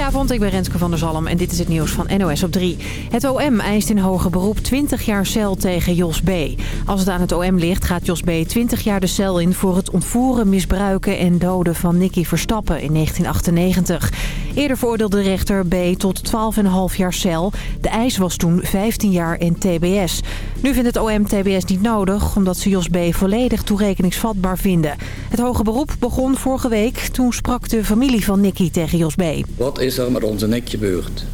Goedenavond, ik ben Renske van der Zalm en dit is het nieuws van NOS op 3. Het OM eist in hoger beroep 20 jaar cel tegen Jos B. Als het aan het OM ligt gaat Jos B 20 jaar de cel in... voor het ontvoeren, misbruiken en doden van Nicky Verstappen in 1998. Eerder veroordeelde de rechter B tot 12,5 jaar cel. De eis was toen 15 jaar en tbs. Nu vindt het OM tbs niet nodig... omdat ze Jos B volledig toerekeningsvatbaar vinden. Het hoge beroep begon vorige week. Toen sprak de familie van Nicky tegen Jos B. Wat is er met onze nek gebeurd?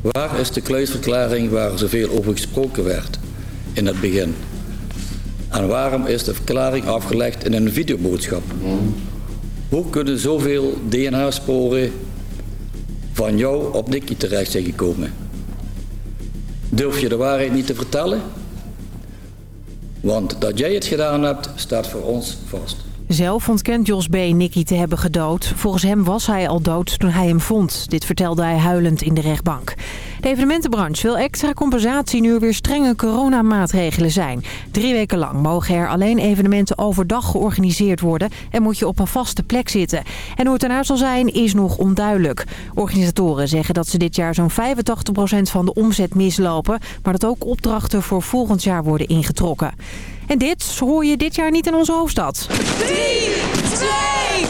Waar is de kluisverklaring waar zoveel over gesproken werd in het begin? En waarom is de verklaring afgelegd in een videoboodschap? Hoe kunnen zoveel DNA-sporen van jou op Nicky terecht zijn gekomen? Durf je de waarheid niet te vertellen? Want dat jij het gedaan hebt, staat voor ons vast. Zelf ontkent Jos B. Nicky te hebben gedood. Volgens hem was hij al dood toen hij hem vond. Dit vertelde hij huilend in de rechtbank. De evenementenbranche wil extra compensatie nu er weer strenge coronamaatregelen zijn. Drie weken lang mogen er alleen evenementen overdag georganiseerd worden... en moet je op een vaste plek zitten. En hoe het ernaar zal zijn is nog onduidelijk. Organisatoren zeggen dat ze dit jaar zo'n 85% van de omzet mislopen... maar dat ook opdrachten voor volgend jaar worden ingetrokken. En dit hoor je dit jaar niet in onze hoofdstad. 3, 2, 1,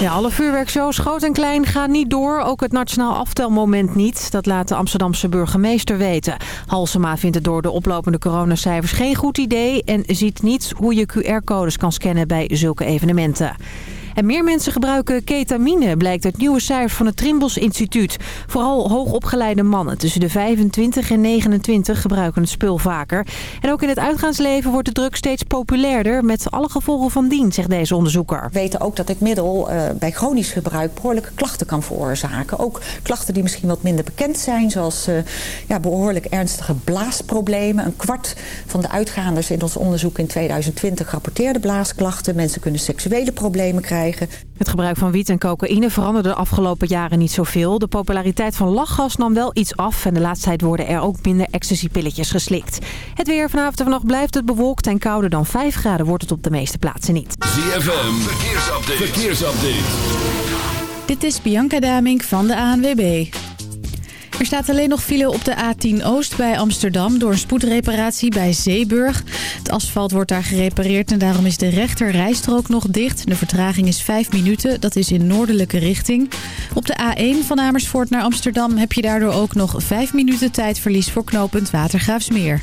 Ja, alle vuurwerkshows, groot en klein, gaan niet door. Ook het nationaal aftelmoment niet. Dat laat de Amsterdamse burgemeester weten. Halsema vindt het door de oplopende coronacijfers geen goed idee... en ziet niet hoe je QR-codes kan scannen bij zulke evenementen. En meer mensen gebruiken ketamine, blijkt uit nieuwe cijfers van het Trimbos Instituut. Vooral hoogopgeleide mannen tussen de 25 en 29 gebruiken het spul vaker. En ook in het uitgaansleven wordt de druk steeds populairder... met alle gevolgen van dien, zegt deze onderzoeker. We weten ook dat dit middel uh, bij chronisch gebruik behoorlijke klachten kan veroorzaken. Ook klachten die misschien wat minder bekend zijn, zoals uh, ja, behoorlijk ernstige blaasproblemen. Een kwart van de uitgaanders in ons onderzoek in 2020 rapporteerde blaasklachten. Mensen kunnen seksuele problemen krijgen. Het gebruik van wiet en cocaïne veranderde de afgelopen jaren niet zoveel. De populariteit van lachgas nam wel iets af en de laatste tijd worden er ook minder ecstasypilletjes geslikt. Het weer vanavond en vannacht blijft het bewolkt en kouder dan 5 graden wordt het op de meeste plaatsen niet. ZFM, verkeersupdate. verkeersupdate. Dit is Bianca Damink van de ANWB. Er staat alleen nog file op de A10 Oost bij Amsterdam door een spoedreparatie bij Zeeburg. Het asfalt wordt daar gerepareerd en daarom is de rechter rijstrook nog dicht. De vertraging is 5 minuten, dat is in noordelijke richting. Op de A1 van Amersfoort naar Amsterdam heb je daardoor ook nog 5 minuten tijdverlies voor knooppunt Watergraafsmeer.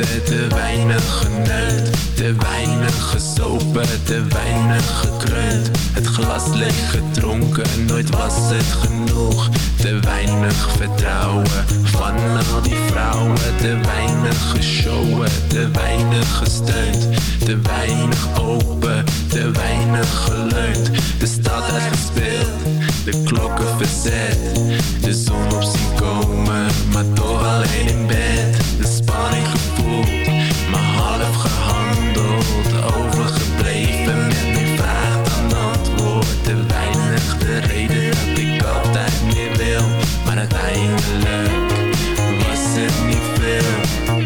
Genoten, te weinig geneut. Te weinig gesopen, te weinig gekreund. Het glas leeg gedronken, nooit was het genoeg. Te weinig vertrouwen van al die vrouwen. Te weinig geshowen, te weinig gesteund. Te weinig open, te weinig geleund. De stad uitgespeeld, de klokken verzet. De zon op zien komen, maar toch alleen in bed. De spanning gevoeld, maar half gehandeld. Overgebleven met meer vraag dan antwoord. Te weinig de reden dat ik altijd meer wil. Maar uiteindelijk was het niet veel.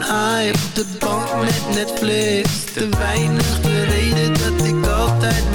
Op de bank met Netflix. Te weinig de reden dat ik altijd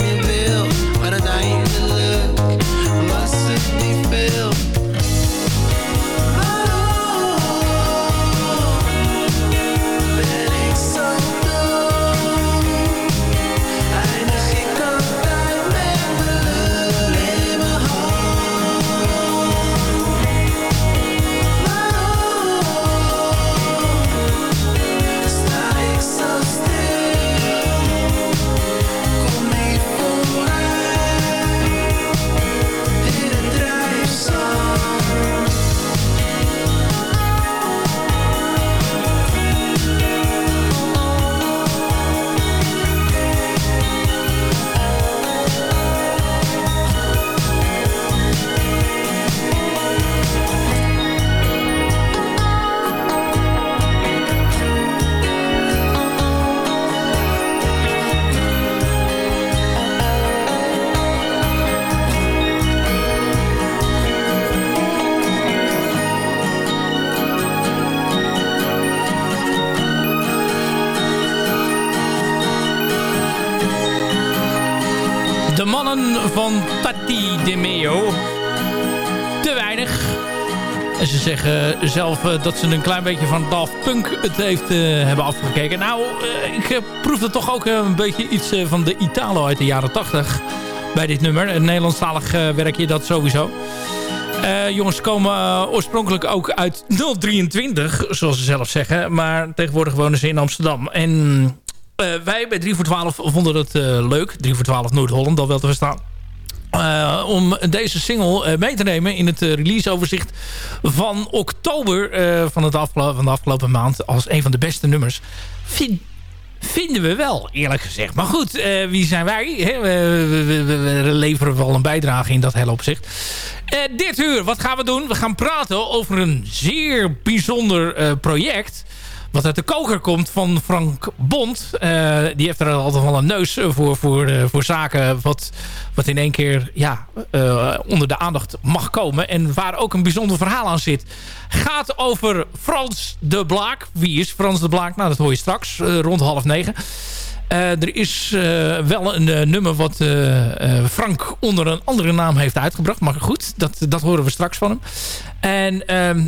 zelf eh, dat ze een klein beetje van Daft Punk het heeft uh, hebben afgekeken. Nou, uh, ik proefde toch ook een beetje iets van de Italo uit de jaren 80 bij dit nummer. Een Nederlandstalig werkje dat sowieso. jongens komen oorspronkelijk ook uit 023, zoals ze zelf zeggen. Maar tegenwoordig wonen ze in Amsterdam. En wij bij 3 voor 12 vonden het leuk. 3 voor 12 Noord-Holland, dat wel te verstaan uh, om deze single uh, mee te nemen in het uh, releaseoverzicht van oktober van, het van de afgelopen maand als een van de beste nummers. Vind, vinden we wel, eerlijk gezegd. Maar goed, wie zijn wij? We, we, we, leveren wel een bijdrage in dat hele opzicht. dit uur, wat gaan we doen? We gaan praten over een zeer bijzonder project wat uit de koker komt van Frank Bond. Uh, die heeft er altijd wel een neus voor, voor, uh, voor zaken wat, wat in één keer ja, uh, onder de aandacht mag komen. En waar ook een bijzonder verhaal aan zit. Gaat over Frans de Blaak. Wie is Frans de Blaak? Nou, dat hoor je straks rond half negen. Uh, er is uh, wel een uh, nummer wat Frank onder een andere naam heeft uitgebracht. Maar goed, dat, dat horen we straks van hem. En ehm,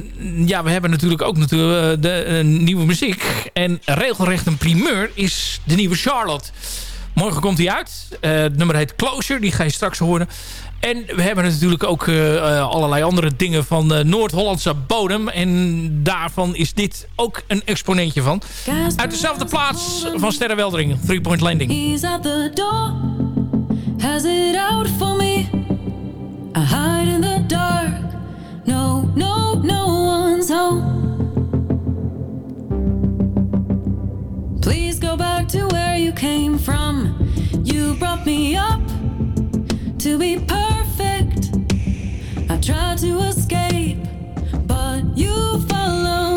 ja, we hebben natuurlijk ook natuurlijk, de nieuwe muziek. En regelrecht een primeur is de nieuwe Charlotte. Morgen komt hij uit. het nummer heet Closure, die ga je straks horen. En we hebben natuurlijk ook uh, allerlei andere dingen van uh, Noord-Hollandse bodem. En daarvan is dit ook een exponentje van. Uit dezelfde plaats van Sterrenweldering, Three Point Landing. He's at the door, has it out for me. I hide in the dark, no, no, no one's home. Please go back to where you came from. You brought me up. To be perfect. I try to escape, but you follow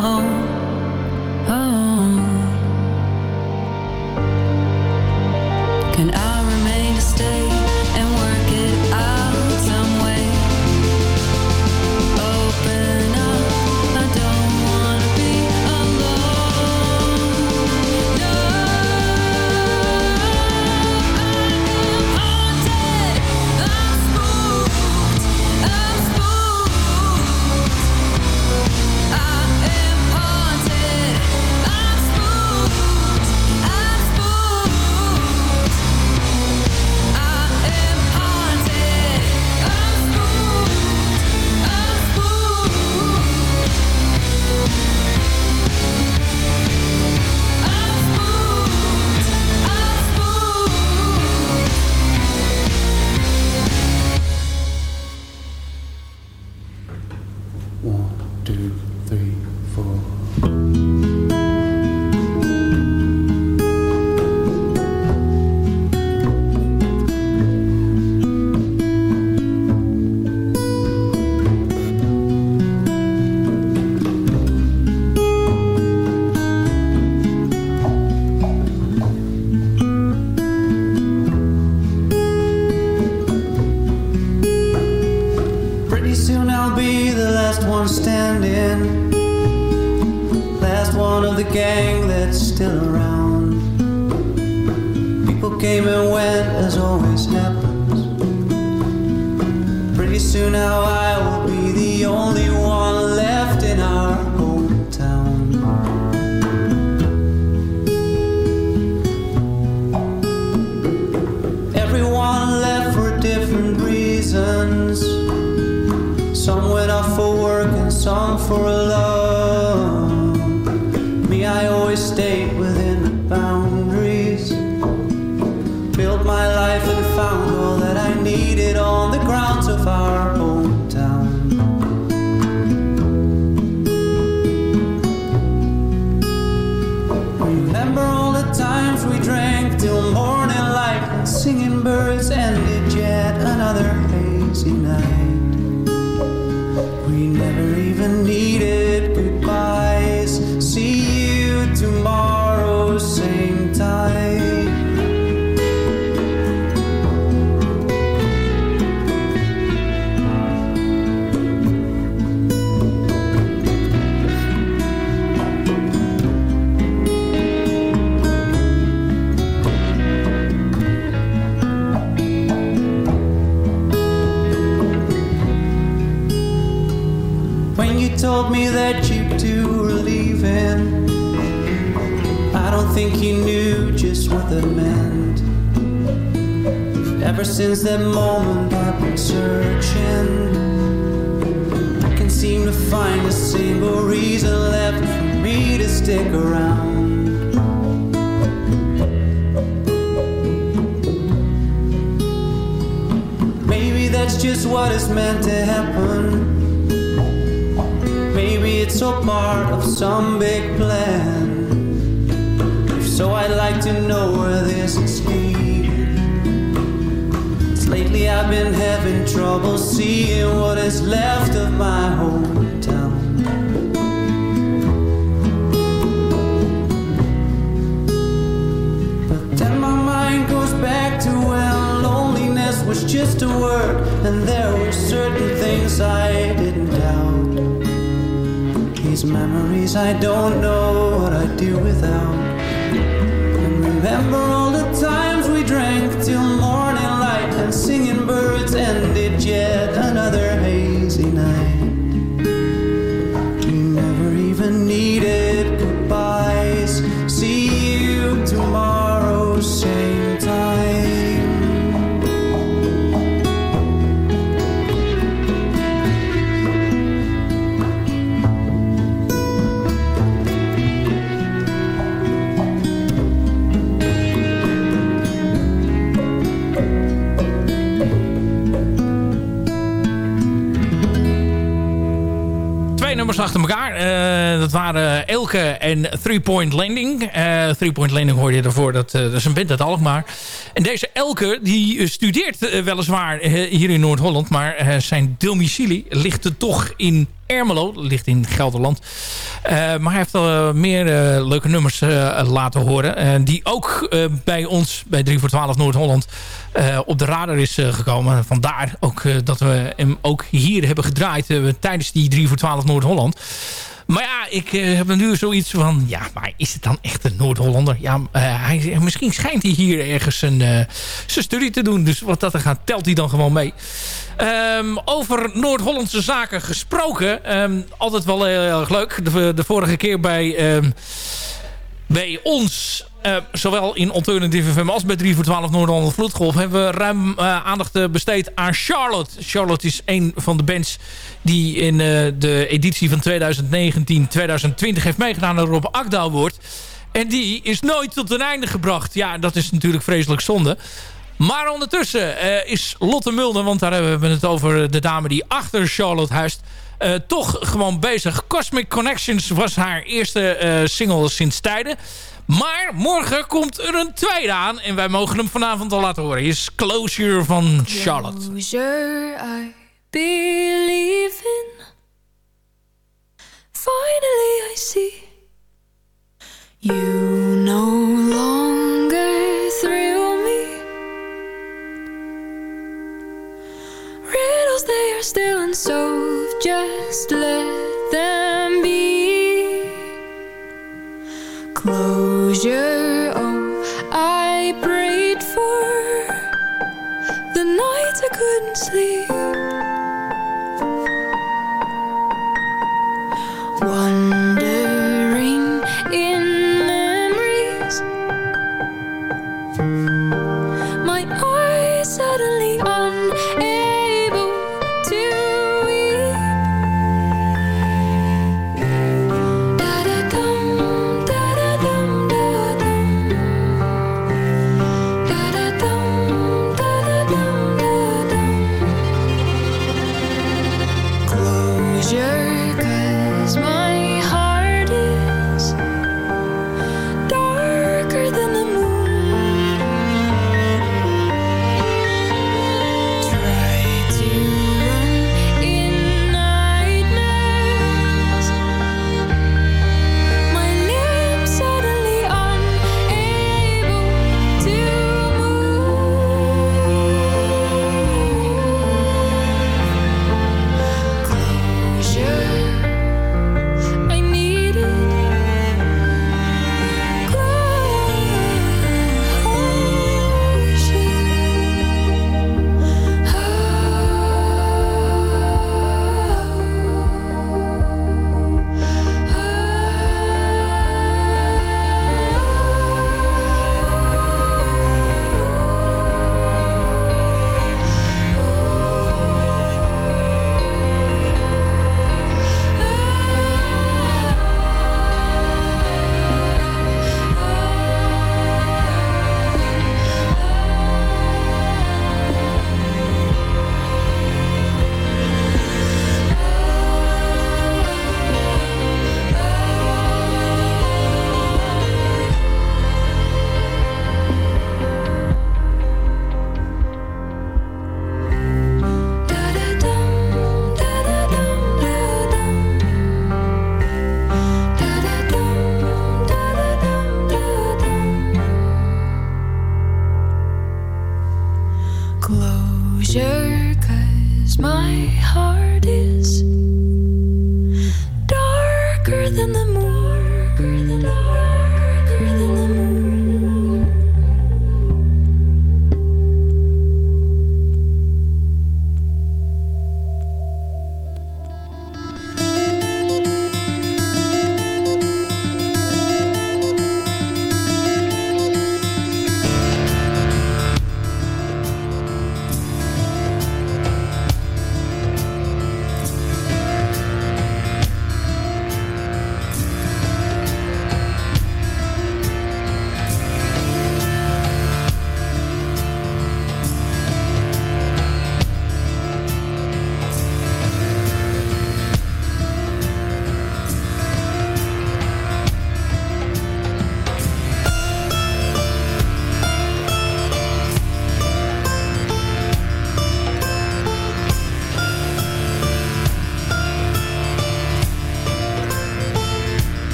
home. Reasons. Some went off for work and some for a love. Since that moment, I've been searching. I can't seem to find a single reason left for me to stick around. Maybe that's just what is meant to happen. Maybe it's all part of some big plan. If so, I'd like to know where this. 'Cause I've been having trouble seeing what is left of my hometown. But then my mind goes back to when loneliness was just a word, and there were certain things I didn't doubt. These memories I don't know what I'd do without. And remember singing birds ended yet another achter elkaar. Eh, dat waren Elke en Three Point Landing. Uh, Three Point Landing hoorde je daarvoor. Dat, dat is een band uit Alkmaar. En deze Elke die studeert weliswaar hier in Noord-Holland. Maar zijn domicilie ligt er toch in Ermelo. ligt in Gelderland. maar hij heeft al meer leuke nummers laten horen. die ook bij ons, bij 3 voor 12 Noord-Holland... op de radar is gekomen. Vandaar ook dat we hem ook hier hebben gedraaid... tijdens die 3 voor 12 Noord-Holland. Maar ja, ik uh, heb nu zoiets van... Ja, maar is het dan echt een Noord-Hollander? Ja, uh, hij, misschien schijnt hij hier ergens een, uh, zijn studie te doen. Dus wat dat er gaat, telt hij dan gewoon mee. Um, over Noord-Hollandse zaken gesproken. Um, altijd wel heel erg leuk. De, de vorige keer bij, um, bij ons uh, zowel in Alternative FM als bij 3 voor 12 Noord-Holland Vloedgolf... hebben we ruim uh, aandacht besteed aan Charlotte. Charlotte is een van de bands die in de editie van 2019-2020 heeft meegedaan aan Rob Akda wordt. En die is nooit tot een einde gebracht. Ja, dat is natuurlijk vreselijk zonde. Maar ondertussen is Lotte Mulder, want daar hebben we het over de dame die achter Charlotte huist... Toch gewoon bezig. Cosmic Connections was haar eerste single sinds tijden. Maar morgen komt er een tweede aan. En wij mogen hem vanavond al laten horen. Hier is Closure van Charlotte. Closure I believe in. Finally I see. You no longer thrill me. Riddles they are still unsolved. Just let Closure, oh, I prayed for the nights I couldn't sleep.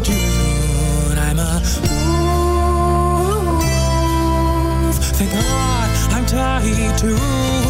June. I'm a wolf. Thank God I'm tied to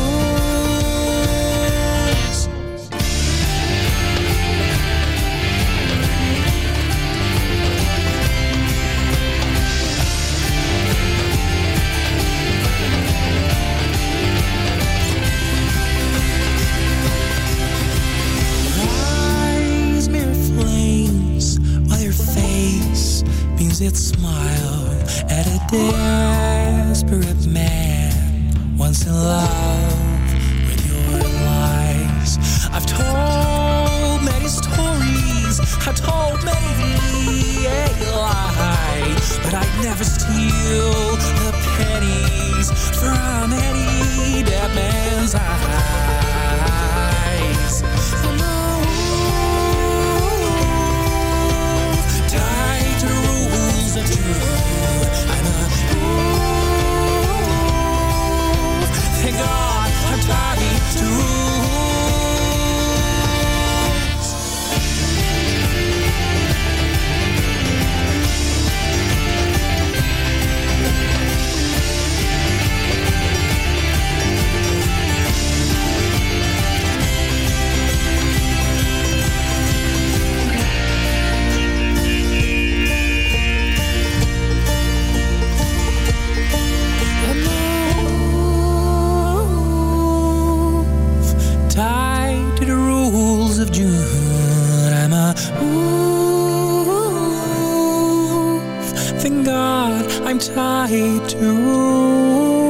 try to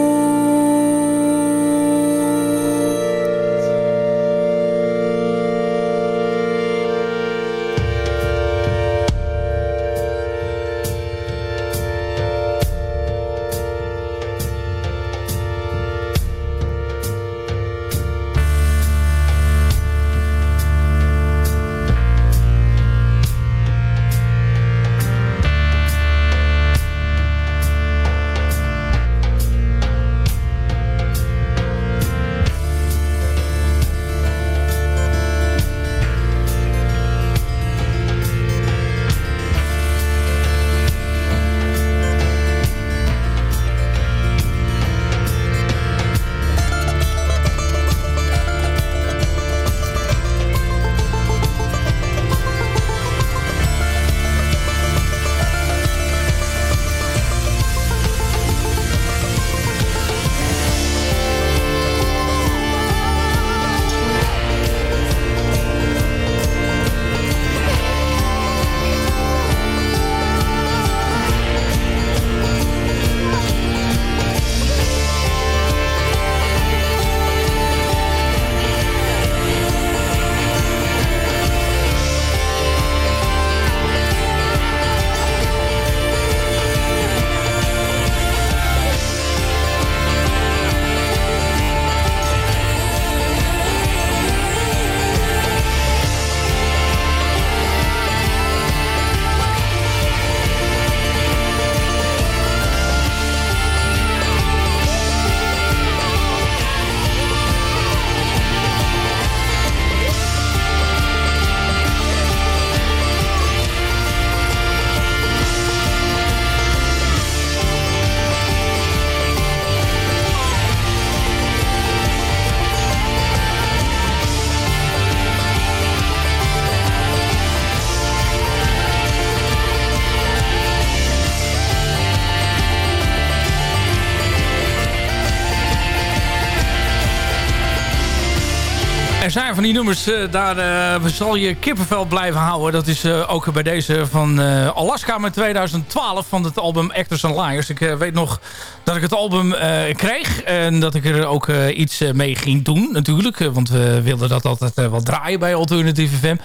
zij Van die nummers, eh, daar eh, zal je kippenvel blijven houden. Dat is eh, ook bij deze van Alaska met 2012 van het album Actors and Liars. Ik weet nog dat ik het album kreeg en dat ik er ook iets mee ging doen natuurlijk. Want we wilden dat altijd wel draaien bij Alternative FM.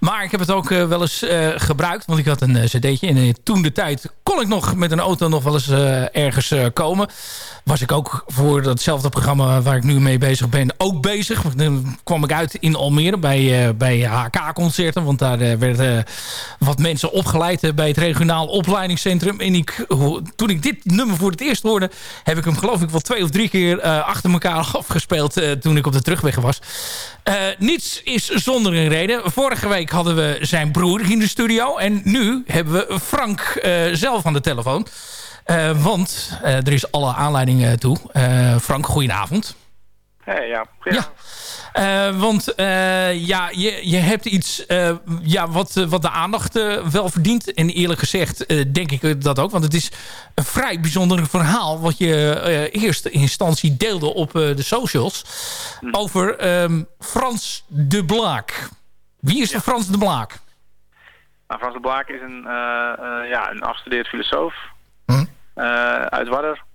Maar ik heb het ook wel eens gebruikt, want ik had een cd'tje. En toen de tijd kon ik nog met een auto nog wel eens ergens komen. Was ik ook voor datzelfde programma waar ik nu mee bezig ben ook bezig. Dan kwam ik ik uit in Almere bij, eh, bij HK-concerten. Want daar eh, werden wat mensen opgeleid eh, bij het regionaal opleidingscentrum. En ik, toen ik dit nummer voor het eerst hoorde... heb ik hem geloof ik wel twee of drie keer eh, achter elkaar afgespeeld... eh, toen ik op de terugweg was. Eh, niets is zonder een reden. Vorige week hadden we zijn broer in de studio. En nu hebben we Frank eh, zelf aan de telefoon. Eh, want eh, er is alle aanleiding eh, toe. Eh, Frank, goedenavond. Hey, ja, Ja. Eh, want eh, ja, je, je hebt iets eh, ja, wat, wat de aandacht wel verdient. En eerlijk gezegd denk ik dat ook. Want het is een vrij bijzonder verhaal... wat je eerst in instantie deelde op de socials... over ehm, Frans de Blaak. Wie is Frans de Blaak? Nou, Frans de Blaak is een, ja, een afgestudeerd filosoof Hm. uit Wadder.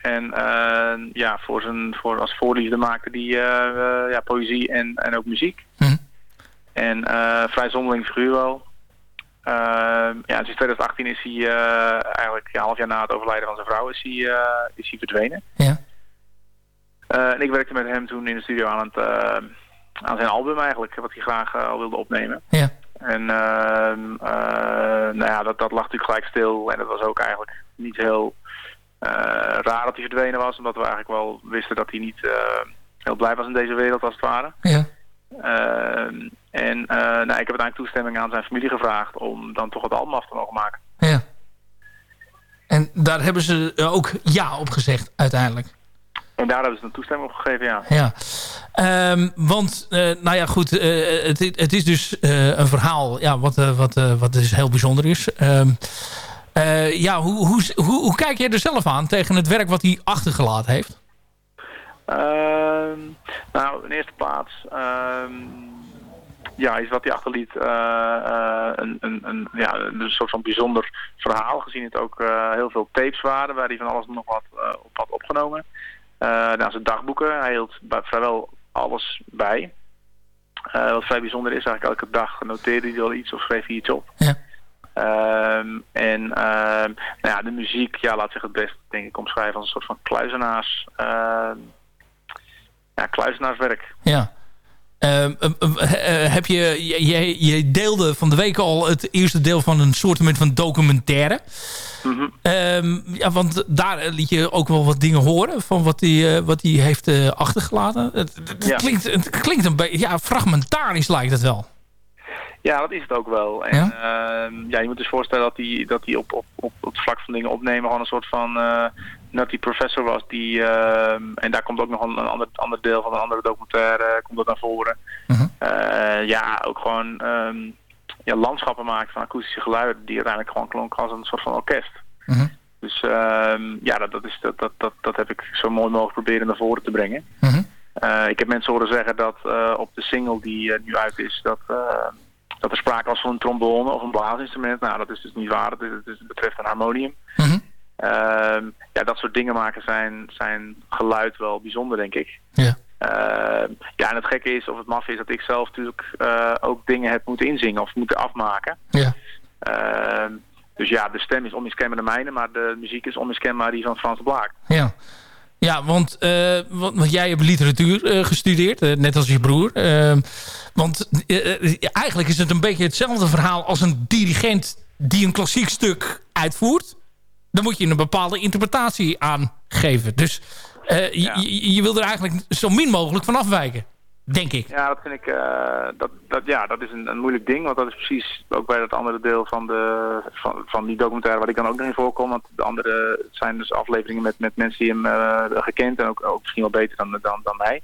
En eh, ja, voor zijn, voor, als voorliefde maakte die eh, eh, ja, poëzie en, en ook muziek. Hm. En eh, vrij zonderling figuur wel. Ja, sinds 2018 is hij eigenlijk ja, een half jaar na het overlijden van zijn vrouw is hij, is hij verdwenen. Ja. En ik werkte met hem toen in de studio aan, het, aan zijn album eigenlijk, wat hij graag al wilde opnemen. Ja. En ehm, eh, nou ja, dat, dat lag natuurlijk gelijk stil. En dat was ook eigenlijk niet heel raar dat hij verdwenen was. Omdat we eigenlijk wel wisten dat hij niet eh, heel blij was in deze wereld als het ware. Ja. Ehm, en eh, nou, ik heb uiteindelijk toestemming aan zijn familie gevraagd om dan toch het album af te mogen maken. Ja. En daar hebben ze ook ja op gezegd uiteindelijk. En daar hebben ze een toestemming op gegeven, ja. Ja, Ehm, want, eh, nou ja, goed, eh, het, het is dus eh, een verhaal ja, wat, eh, wat, eh, wat dus heel bijzonder is. Ehm, eh, ja, hoe, hoe, hoe, hoe kijk jij er zelf aan tegen het werk wat hij achtergelaten heeft? Ehm, nou, in eerste plaats ehm, ja, is wat hij achterliet eh, eh, een, een, een, ja, een soort van bijzonder verhaal. Gezien het ook heel veel tapes waren waar hij van alles nog wat op had opgenomen. Eh nou, zijn dagboeken, hij hield vrijwel alles bij. Wat vrij bijzonder is, eigenlijk elke dag noteerde hij wel iets of schreef hij iets op. Ja. Ehm, en nou ja, de muziek, ja, laat zich het best denk ik omschrijven als een soort van kluizenaars, ehm, ja, kluizenaarswerk. Ja. Eh, heb je, je, je- deelde van de week al het eerste deel van een soort van documentaire. Mhm. Ehm, ja, want daar liet je ook wel wat dingen horen van wat hij, eh, wat heeft eh, achtergelaten. Het, het- het Ja. klinkt, het klinkt een beetje, ja, fragmentarisch lijkt het wel. Ja, dat is het ook wel. En ja, ja je moet dus voorstellen dat hij, dat hij op, op, op, op het vlak van dingen opnemen gewoon een soort van eh nutty professor was. Die, ehm, en daar komt ook nog een, een ander, ander deel van een andere documentaire eh, komt dat naar voren. Eh, ja, ook gewoon ehm, ja, landschappen maken van akoestische geluiden die uiteindelijk gewoon klonken als een soort van orkest. Mhm. Dus ehm, ja, dat, dat, is, dat, dat, dat, dat heb ik zo mooi mogelijk proberen naar voren te brengen. Mhm. Ik heb mensen horen zeggen dat op de single die nu uit is, dat, dat er sprake was van een trombone of een blaasinstrument. Nou, dat is dus niet waar. Het, is, betreft een harmonium. Mhm. Ehm, ja, dat soort dingen maken zijn, zijn geluid wel bijzonder, denk ik. Ja. Ehm, ja, en het gekke is, of het maf is, dat ik zelf natuurlijk eh, ook dingen heb moeten inzingen of moeten afmaken. Ja. Ehm, dus ja, de stem is onmiskenbaar de mijne, maar de muziek is onmiskenbaar die van Frans Blaak. Ja, ja want, eh, want, want jij hebt literatuur eh, gestudeerd, eh, net als je broer. Ehm, want eigenlijk is het een beetje hetzelfde verhaal als een dirigent die een klassiek stuk uitvoert. Dan moet je een bepaalde interpretatie aangeven. Dus eh, je, je, je wil er eigenlijk zo min mogelijk van afwijken, denk ik. Ja, dat vind ik, eh, dat, dat, ja, dat is een, een moeilijk ding, want dat is precies ook bij dat andere deel van, de, van, van die documentaire waar ik dan ook nog in voorkom. Want de andere zijn dus afleveringen met, met mensen die hem eh, gekend en ook, ook misschien wel beter dan, dan, dan mij.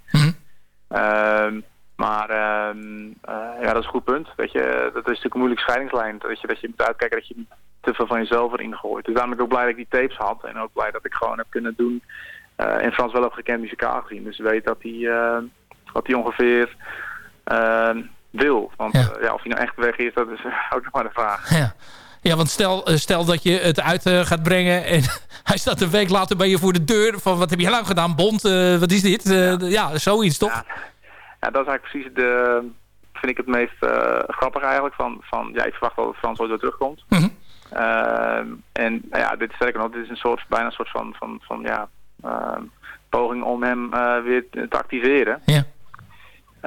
Ehm, maar ehm, eh, ja, dat is een goed punt. Weet je, dat is natuurlijk een moeilijke scheidingslijn. Dat je, dat je moet uitkijken dat je niet te veel van jezelf erin gooit. Dus daarom ben ik ook blij dat ik die tapes had. En ook blij dat ik gewoon heb kunnen doen. en Frans wel heb gekend muzikaal gezien. Dus weet dat hij, wat hij ongeveer ehm, wil. Want ja. ja, of hij nou echt weg is, dat is ook nog maar de vraag. Ja. Ja, want stel, eh, stel dat je het uit eh, gaat brengen en hij staat een week later bij je voor de deur. Van wat heb je nou gedaan, Bond? Eh, wat is dit? Eh, ja. zoiets toch? Ja, dat is eigenlijk precies de, vind ik het meest eh, grappig eigenlijk. Van, van, ja, ik verwacht wel dat Frans ooit weer terugkomt. Ehm, en nou ja, dit is sterker nog, dit is een soort, bijna een soort van, van, van ja, ehm, poging om hem eh, weer te te activeren. Ja.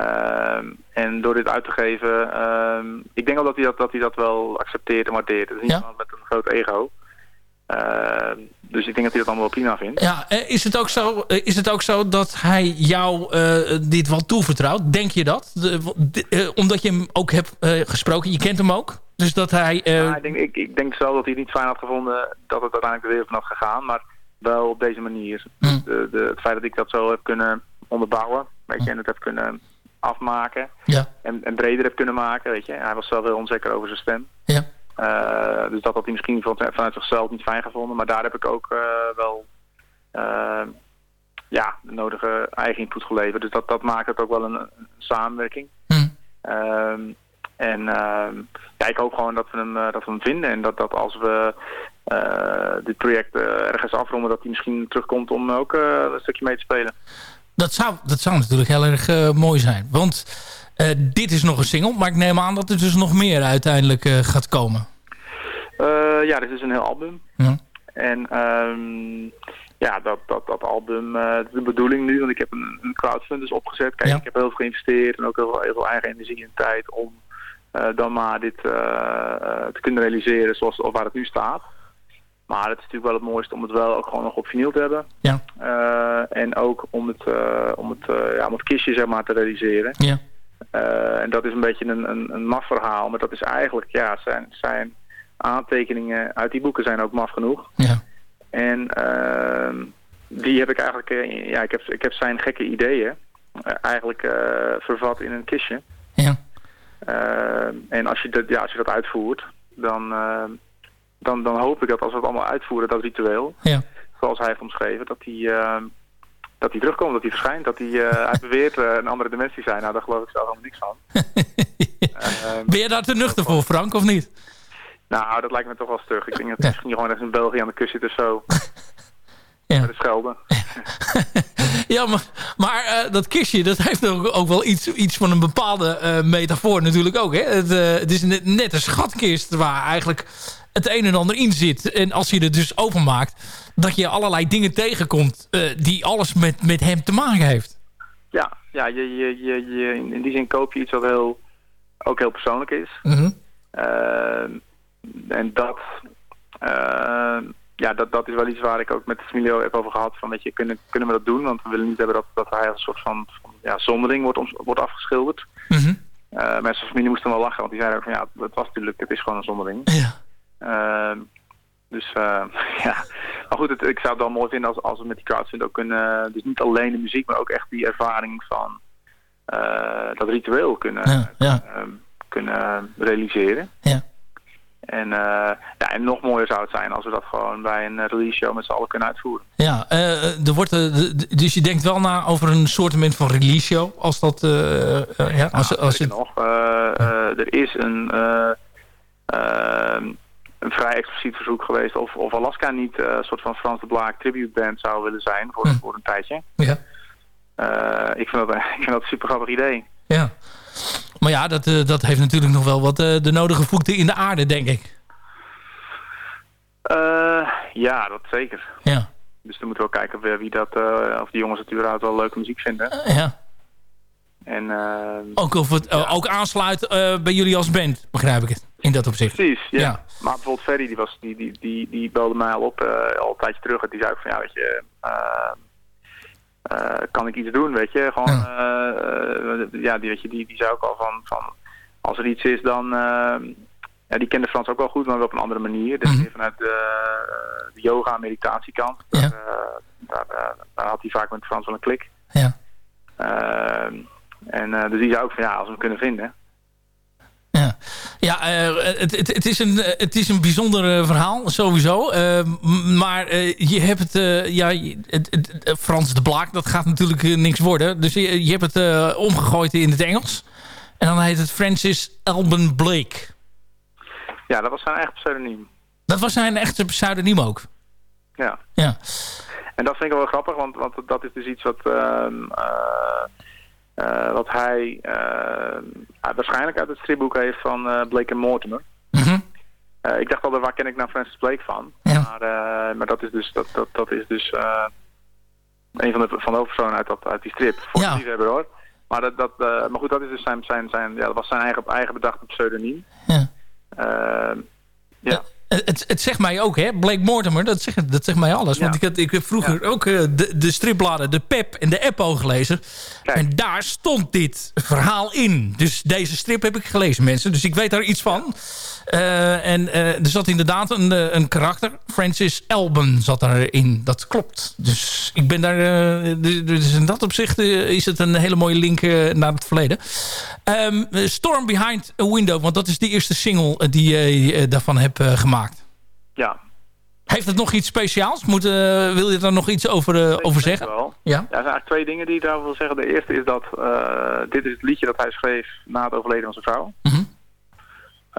Ehm, en door dit uit te geven, ehm, ik denk ook dat hij dat, dat hij dat wel accepteert en waardeert. Het is niet Ja. iemand met een groot ego. Ehm, dus ik denk dat hij dat allemaal wel prima vindt. Ja, eh, is het ook zo, eh, is het ook zo dat hij jou eh, dit wel toevertrouwt? Denk je dat? De- de- omdat je hem ook hebt gesproken, je kent hem ook. Dus dat hij... Ja, ik, denk, ik, ik denk zelf dat hij het niet fijn had gevonden dat het uiteindelijk de wereld van had gegaan. Maar wel op deze manier. De, de, het feit dat ik dat zo heb kunnen onderbouwen. Weet je, en het heb kunnen afmaken. Ja. En, en breder heb kunnen maken. Weet je. Hij was zelf heel onzeker over zijn stem. Ja. Eh, dus dat had hij misschien van, vanuit zichzelf niet fijn gevonden. Maar daar heb ik ook eh, wel eh, ja, de nodige eigen input geleverd. Dus dat, dat maakt het ook wel een, een samenwerking. Ehm, en ehm, ja, ik hoop gewoon dat we hem, dat we hem vinden. En dat, dat als we dit project ergens afronden, dat hij misschien terugkomt om ook een stukje mee te spelen. Dat, zou, dat zou natuurlijk heel erg eh, mooi zijn. Want eh, dit is nog een single, maar ik neem aan dat er dus nog meer uiteindelijk eh, gaat komen. Ja, dit is een heel album. Ja. En ehm, ja, dat, dat, dat album, de bedoeling nu, want ik heb een, een crowdfund dus opgezet. Kijk, Ja. ik heb heel veel geïnvesteerd en ook heel veel, heel veel eigen energie en tijd om dan maar dit te kunnen realiseren zoals of waar het nu staat. Maar het is natuurlijk wel het mooiste om het wel ook gewoon nog op vinyl te hebben. Ja. Eh, en ook om het, eh, om het, eh, ja, om het kistje zeg maar te realiseren. Ja. En dat is een beetje een, een, een maf verhaal. Maar dat is eigenlijk, ja, zijn, zijn aantekeningen uit die boeken zijn ook maf genoeg. Ja. En ehm, die heb ik eigenlijk, ja, ik heb, ik heb zijn gekke ideeën eigenlijk vervat in een kistje. Ja. Ehm, en als je, dat, ja, als je dat uitvoert, dan, ehm, dan, dan hoop ik dat als we het allemaal uitvoeren, dat ritueel, Ja. zoals hij heeft omschreven, dat hij, ehm, dat hij terugkomt, dat hij verschijnt, dat hij, eh, hij beweert eh, een andere dimensie zijn. Nou, daar geloof ik zelf helemaal niks van. Ehm, Ben je daar te nuchter voor, Frank, of niet? nou, dat lijkt me toch wel stug. Ik denk dat hij misschien gewoon ergens in België aan de kust zit of zo. Ja. Met de Schelde. Ja, maar, maar eh, dat kistje, dat heeft ook, ook wel iets, iets van een bepaalde eh, metafoor natuurlijk ook. Hè? Het, eh, het is net, net een schatkist waar eigenlijk het een en ander in zit. En als je het dus openmaakt, dat je allerlei dingen tegenkomt eh, die alles met, met hem te maken heeft. Ja, ja je, je, je, je, in die zin koop je iets wat heel, ook heel persoonlijk is. Mhm. Ehm, en dat, ehm, ja, dat, dat is wel iets waar ik ook met de familie heb over gehad. Van, weet je, kunnen, kunnen we dat doen? Want we willen niet hebben dat, dat hij als een soort van, van ja, zonderling wordt, wordt afgeschilderd. Mhm. Eh mensen van familie moesten wel lachen, want die zeiden ook van ja, het was natuurlijk, het is gewoon een zonderling. Ja. Ehm, dus eh, ja, maar goed, het, ik zou het wel mooi vinden als, als we met die crowdfund ook kunnen, dus niet alleen de muziek, maar ook echt die ervaring van eh, dat ritueel kunnen, Ja, ja. ehm, kunnen realiseren. Ja. En, eh, ja, en nog mooier zou het zijn als we dat gewoon bij een release show met z'n allen kunnen uitvoeren. Ja, er wordt, dus je denkt wel na over een soort van release show. Als dat... ja, als, Nou, als het, nog, er is een, eh, eh, een vrij expliciet verzoek geweest of, of Alaska niet eh, een soort van Frans de Blaak tribute band zou willen zijn voor, voor een tijdje. ja. Eh, ik, vind dat, ik vind dat een super grappig idee. Ja. Maar ja, dat, eh, dat heeft natuurlijk nog wel wat de nodige voeten in de aarde, denk ik. Ja, dat zeker. Ja. Dus dan moeten we ook kijken of, wie dat, of die jongens het überhaupt wel leuke muziek vinden. Ja. En, Ook, of het ook aansluit bij jullie als band, begrijp ik het. In dat opzicht. Precies, ja. Ja. Maar bijvoorbeeld Ferry, die, was, die, die, die, die belde mij al op, eh, al een tijdje terug. En die zei ook van, ja, weet je, eh, eh, kan ik iets doen, weet je? Gewoon, ja, ja die, weet je, die, die zei ook al van, van als er iets is, dan... ja, die kende Frans ook wel goed, maar wel op een andere manier. Dus meer vanuit de, de yoga- en meditatiekant. Daar, daar, daar had hij vaak met Frans wel een klik. Ja. Ehm, en dus die zei ook van, ja, als we hem kunnen vinden... Ja, ja eh, het, het, het, is een, eh, het is een bijzonder eh, verhaal, sowieso. Maar je hebt het, ja, het, Frans de Blaak, dat gaat natuurlijk niks worden. Dus je, je hebt het omgegooid in het Engels. En dan heet het Francis Alban Blake. Ja, dat was zijn eigen pseudoniem. Dat was zijn echte pseudoniem ook. Ja. Ja. En dat vind ik wel grappig, want, want dat is dus iets wat, ehm, eh, eh, wat hij eh, waarschijnlijk uit het stripboek heeft van eh, Blake en Mortimer. Eh, ik dacht al, waar ken ik nou Francis Blake van? Maar, maar dat is dus, dat, dat, dat is dus een van de, van de hoofdpersonen uit, dat, uit die strip. Voor Ja. liefhebber hoor. Maar, dat, dat, maar goed, dat is dus zijn, zijn, zijn, ja, dat was zijn eigen, eigen bedachte pseudoniem. Ja. Ja. Het, het, het zegt mij ook, hè? Blake Mortimer, dat zegt, dat zegt mij alles. Want ik, had, ik heb vroeger ook eh, de, de stripbladen, de Pep en de Eppo gelezen. En daar stond dit verhaal in. Dus deze strip heb ik gelezen, mensen. Dus ik weet daar iets van. Eh, en eh, er zat inderdaad een, eh, een karakter. Francis Elben zat daarin. Dat klopt. Dus ik ben daar... dus- in dat opzicht is het een hele mooie link naar het verleden. Ehm, Storm Behind a Window. Want dat is de eerste single die je daarvan hebt gemaakt. ja. Heeft het nog iets speciaals? Moet, wil je daar nog iets over, over zeggen? Wel. Ja. Ja, er zijn eigenlijk twee dingen die ik daarover wil zeggen. De eerste is dat dit is het liedje dat hij schreef na het overleden van zijn vrouw. Mhm.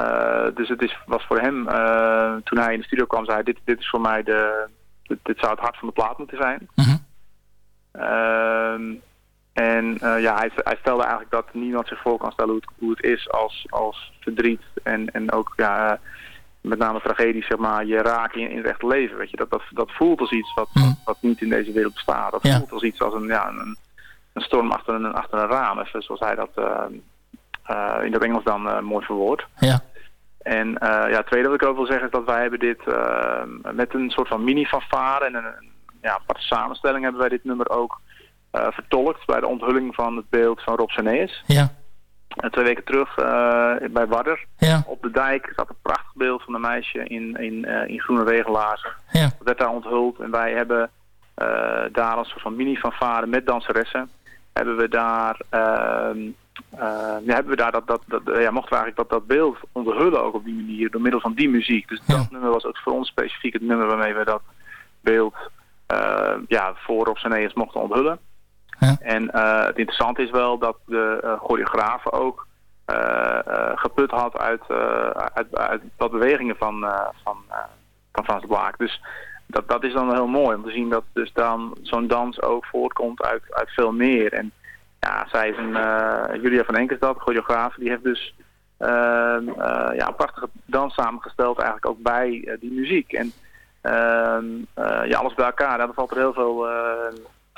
Eh, dus het is, was voor hem, eh, toen hij in de studio kwam, zei hij, dit, dit is voor mij de, dit, dit zou het hart van de plaat moeten zijn. Mhm. Ehm, en eh, ja, hij, hij stelde eigenlijk dat niemand zich voor kan stellen hoe het, hoe het is als, als verdriet en, en ook ja, met name tragedie, zeg maar, je raken in, in het echte leven. Weet je? Dat, dat, dat voelt als iets wat, wat, wat niet in deze wereld bestaat. Dat Ja. voelt als iets als een, ja, een, een storm achter een, achter een raam, even zoals hij dat in dat Engels dan mooi verwoordt. Ja. En eh, ja, het tweede wat ik ook wil zeggen is dat wij hebben dit eh, met een soort van mini-fanfare en een, een ja, aparte samenstelling hebben wij dit nummer ook eh, vertolkt bij de onthulling van het beeld van Rob Seneus. Ja. En twee weken terug bij Wadder Ja. op de dijk zat een prachtig beeld van een meisje in, in, in groene regenlaarzen. Ja. Dat werd daar onthuld en wij hebben daar als soort van mini-fanfare met danseressen hebben we daar, ehm, eh, ja, hebben we daar dat, dat, dat, ja, mochten we eigenlijk dat, dat beeld onthullen ook op die manier, door middel van die muziek. Dus dat nummer was ook voor ons specifiek het nummer waarmee we dat beeld eh, ja, voor op zijn eerst mochten onthullen. En eh, het interessante is wel dat de choreografen ook geput had uit, uit, uit wat bewegingen van, van, van Frans de Blaak. Dus dat, dat is dan heel mooi om te zien dat dus dan zo'n dans ook voortkomt uit, uit veel meer. En ja, zij is een, Julia van Enkersdad, choreograaf, die heeft dus ehm, ja, een prachtige dans samengesteld eigenlijk ook bij die muziek. En ehm, ja, alles bij elkaar, daar valt er heel veel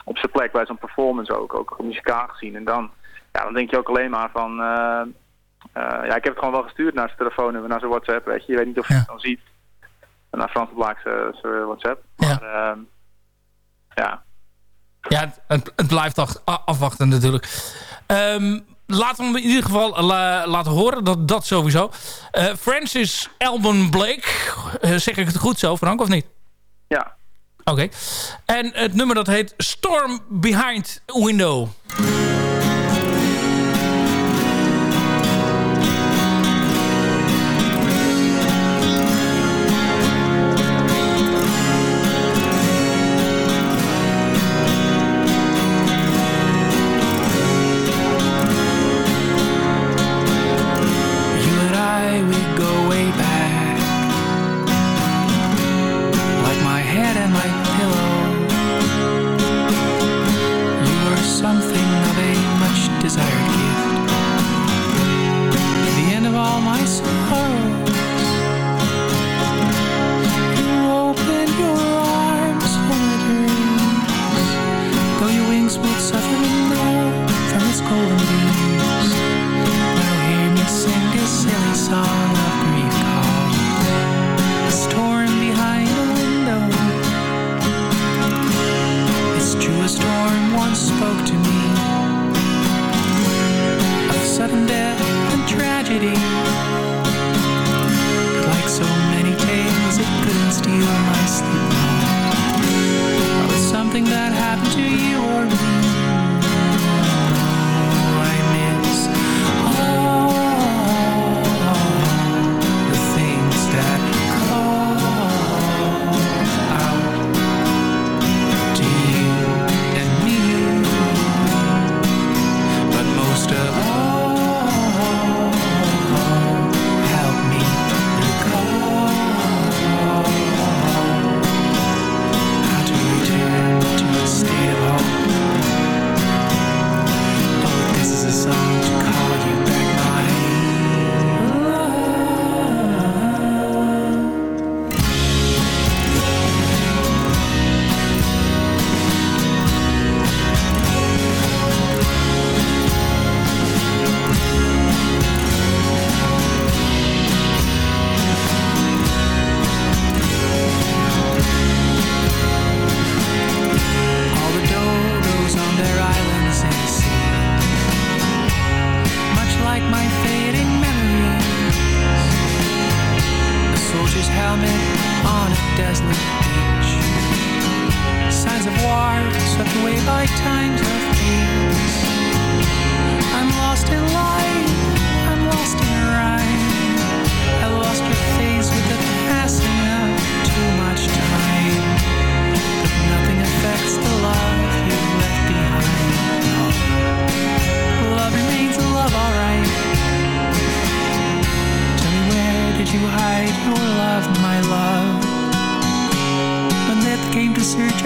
op zijn plek bij zo'n performance ook, ook muzikaal gezien. En dan, ja, dan denk je ook alleen maar van, uh, uh, ja, ik heb het gewoon wel gestuurd naar zijn telefoonnummer, naar zijn WhatsApp, weet je. Je weet niet of je ja. het dan ziet. Naar Frans de Blaak zijn WhatsApp. Maar. Uh, ja. Ja, het, het blijft afwachten natuurlijk. Um, laten we hem in ieder geval la, laten horen, dat, dat sowieso. Uh, Francis Alban Blake, zeg ik het goed zo, Frank, of niet? Ja. Oké. Okay. En het nummer dat heet Storm Behind Window. shitty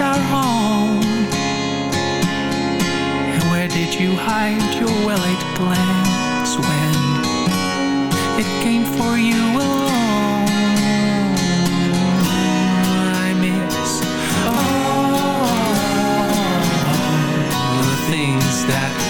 our home? And where did you hide your well-lit glance when it came for you alone? I miss all the things that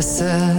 necessary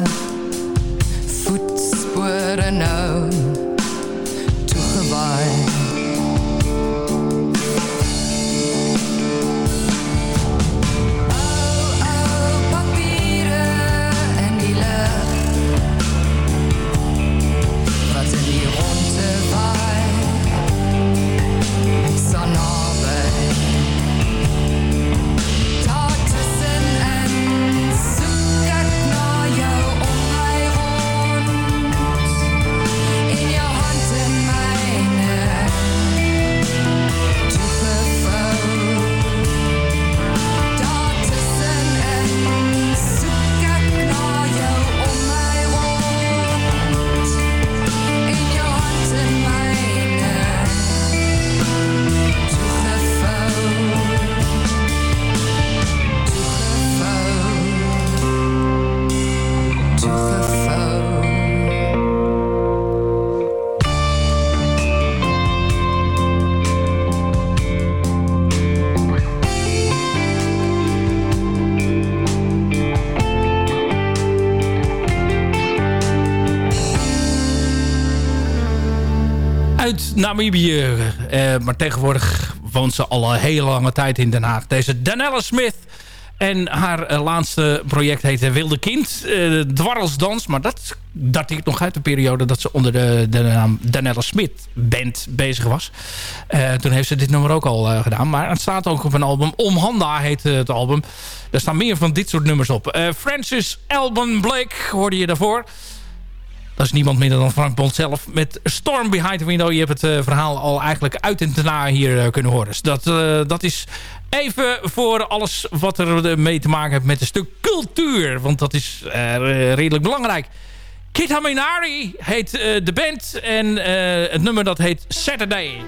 Namibië. Eh, maar tegenwoordig woont ze al een hele lange tijd in Den Haag. Deze Danella Smith. En haar eh, laatste project heette Wilde Kind. eh dwarrelsdans. Maar dat dateert nog uit de periode dat ze onder de, de naam Danella Smith Band bezig was. Eh, toen heeft ze dit nummer ook al eh, gedaan. Maar het staat ook op een album. Omhanda heet eh, het album. Daar staan meer van dit soort nummers op. Eh, Francis Alban Blake hoorde je daarvoor. Dat is niemand minder dan Frank Bond zelf. Met Storm Behind the Window. Je hebt het eh, verhaal al eigenlijk uit en daarna hier eh, kunnen horen. Dus dat, eh, dat is even voor alles wat er mee te maken heeft met een stuk cultuur. Want dat is redelijk belangrijk. Kid Haminari heet de band. En het nummer dat heet Saturday.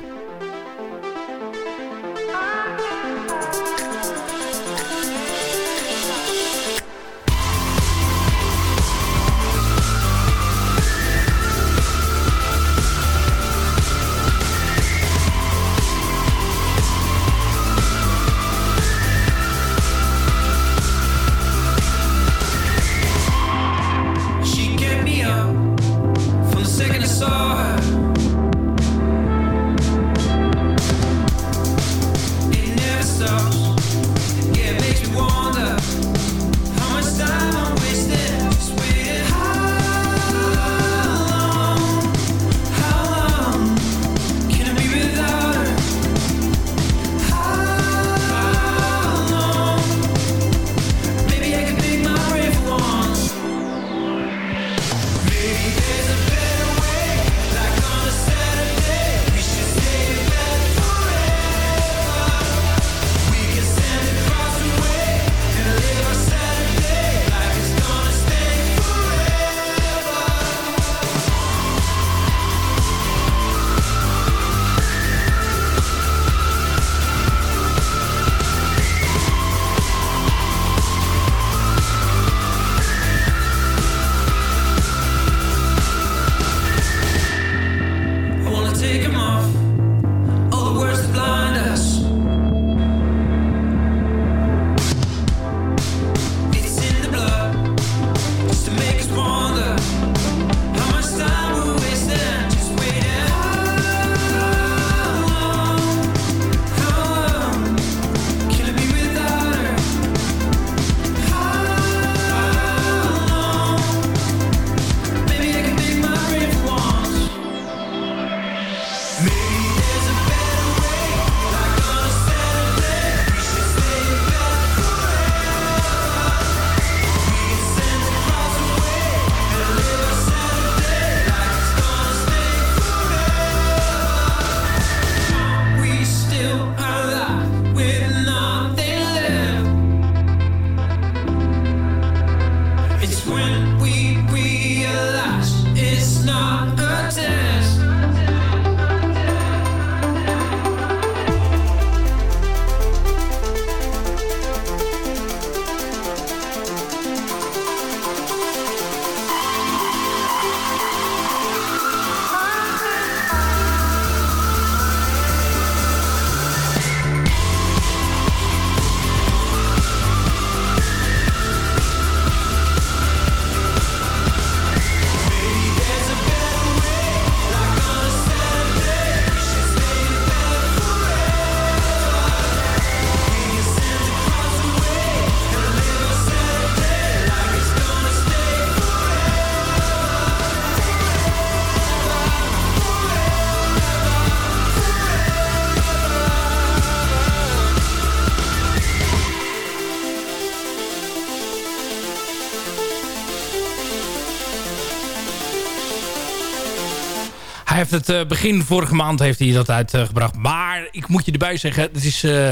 Het eh, begin vorige maand heeft hij dat uitgebracht. maar ik moet je erbij zeggen, het is eh,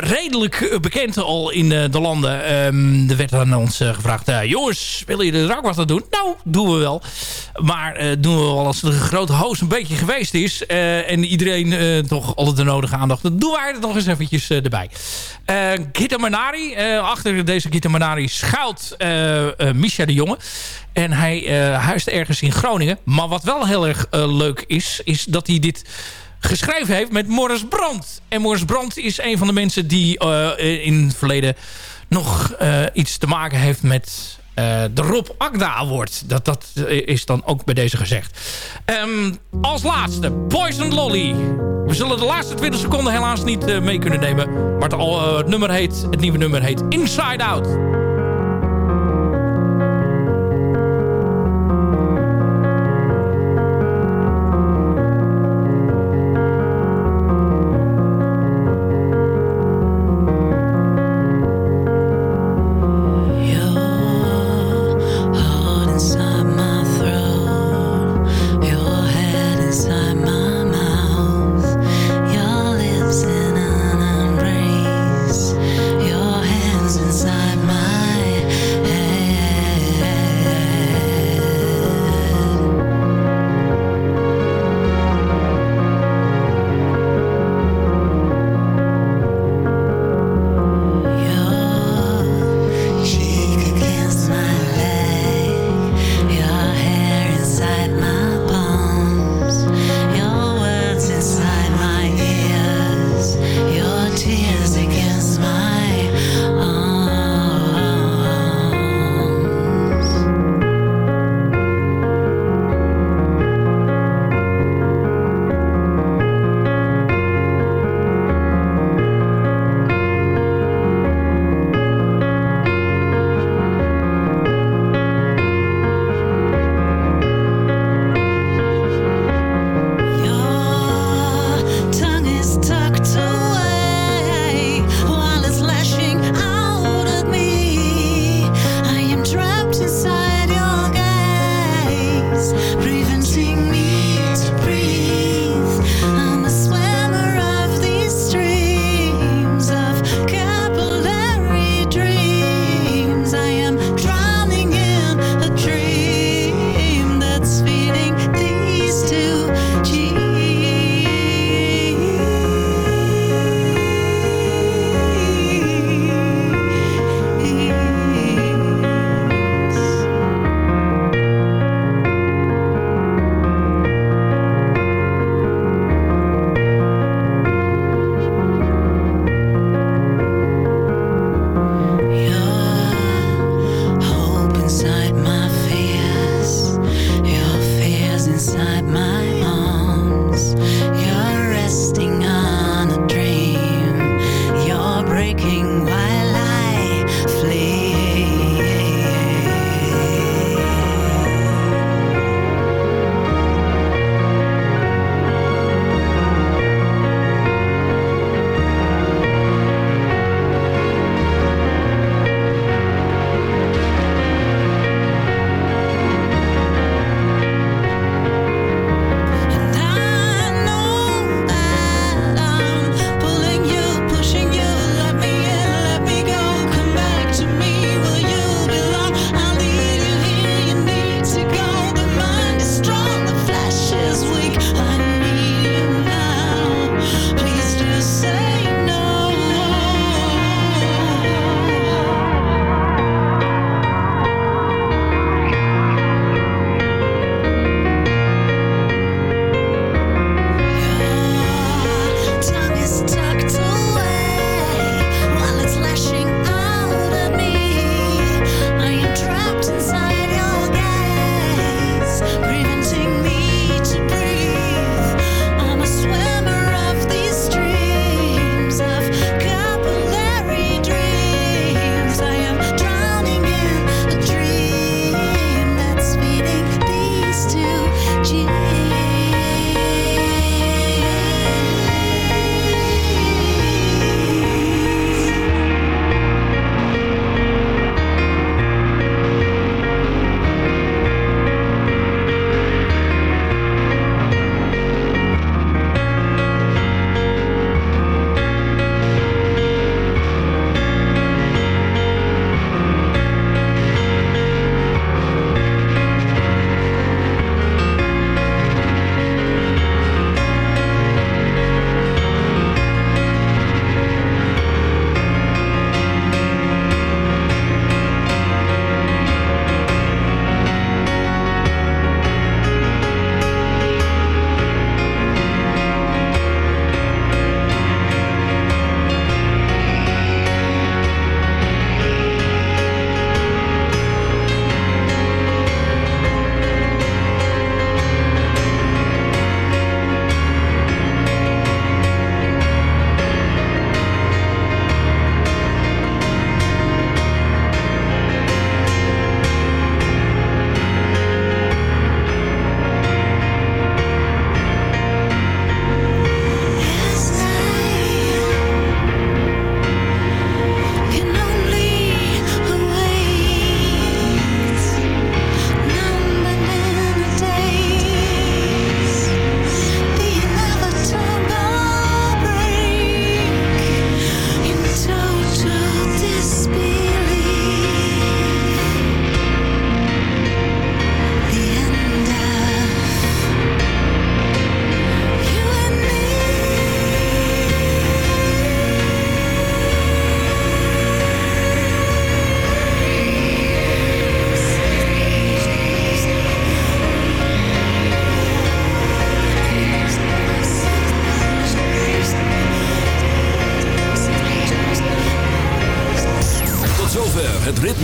redelijk eh, bekend al in eh, de landen. Ehm, er werd aan ons eh, gevraagd, eh, jongens, willen jullie er ook wat aan doen? Nou, doen we wel. Maar eh, doen we wel als de grote hoos een beetje geweest is. eh, en iedereen eh, toch alle de nodige aandacht. Dan doen wij er nog eens eventjes eh, erbij. Eh Gita Manari, eh, achter deze Gita Manari schuilt eh eh, Misha de Jonge. En hij eh, huist ergens in Groningen. Maar wat wel heel erg eh, leuk is, is dat hij dit geschreven heeft met Morris Brandt. En Morris Brandt is een van de mensen die eh, in het verleden nog eh, iets te maken heeft met eh, de Rob Agda Award. Dat, dat is dan ook bij deze gezegd. Ehm, als laatste, Poison Lolly. We zullen de laatste 20 seconden helaas niet mee kunnen nemen. Maar het nummer heet, het nieuwe nummer heet Inside Out.